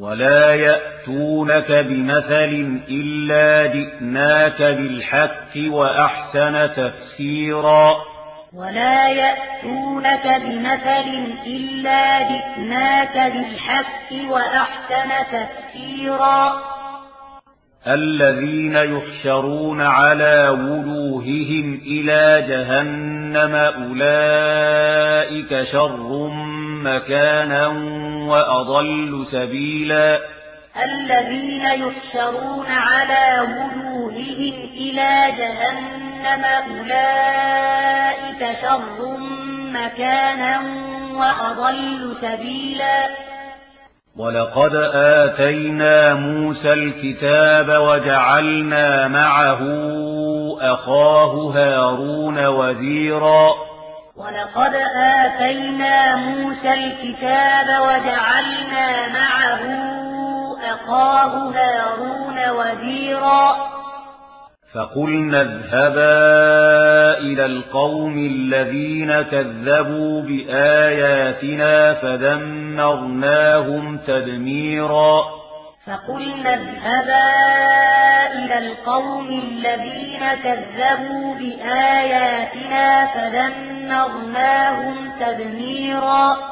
ولا يأتونك بمثل إلا جئناك بالحق وأحسن تفسيرا ولا يأتونك بمثل إلا جئناك بالحق وأحسن تفسيرا الذين يحشرون على وجوههم إلى جهنم أولئك شر مكانا وأضل سبيلا الذين يحشرون على وجوههم إلى جهنم أولئك شر مكانا وأضل سبيلا وَلَقَدْ آتَيْنَا مُوسَى الْكِتَابَ وَجَعَلْنَا مَعَهُ أَخَاهُ هَارُونَ وَزِيرًا. وَلَقَدْ آتَيْنَا مُوسَى الْكِتَابَ وَجَعَلْنَا مَعَهُ أَخَاهُ هَارُونَ وَزِيرًا. فَقُلْنَا اذْهَبَا إِلَى الْقَوْمِ الَّذِينَ كَذَّبُوا بِآيَاتِنَا فَدَمَّرْنَاهُمْ تَدْمِيرًا فَقُلْنَا اذْهَبَا إِلَى الْقَوْمِ الَّذِينَ كَذَّبُوا بِآيَاتِنَا فَدَمَّرْنَاهُمْ تَدْمِيرًا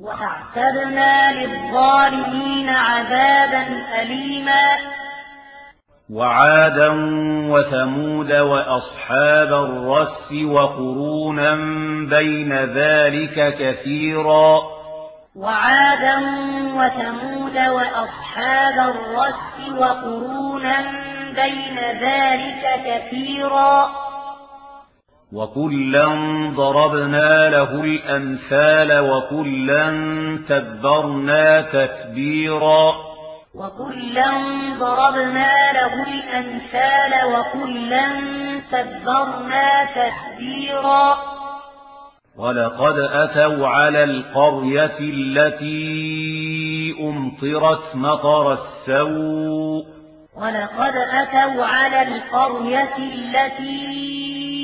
وأعتدنا للظالمين عذابا أليما. وعادا وثمود وأصحاب الرس وقرونا بين ذلك كثيرا. وعادا وثمود وأصحاب الرس وقرونا بين ذلك كثيرا. وَكُلًّا ضَرَبْنَا لَهُ الْأَمْثَالَ وَكُلًّا تَبَّرْنَا تكبيرا وَكُلًّا ضَرَبْنَا لَهُ الْأَمْثَالَ وَكُلًّا تَبَّرْنَا تَتْبِيرًا وَلَقَدْ أَتَوْا عَلَى الْقَرْيَةِ الَّتِي أُمْطِرَتْ مَطَرَ السَّوْءِ وَلَقَدْ أَتَوْا عَلَى الْقَرْيَةِ الَّتِي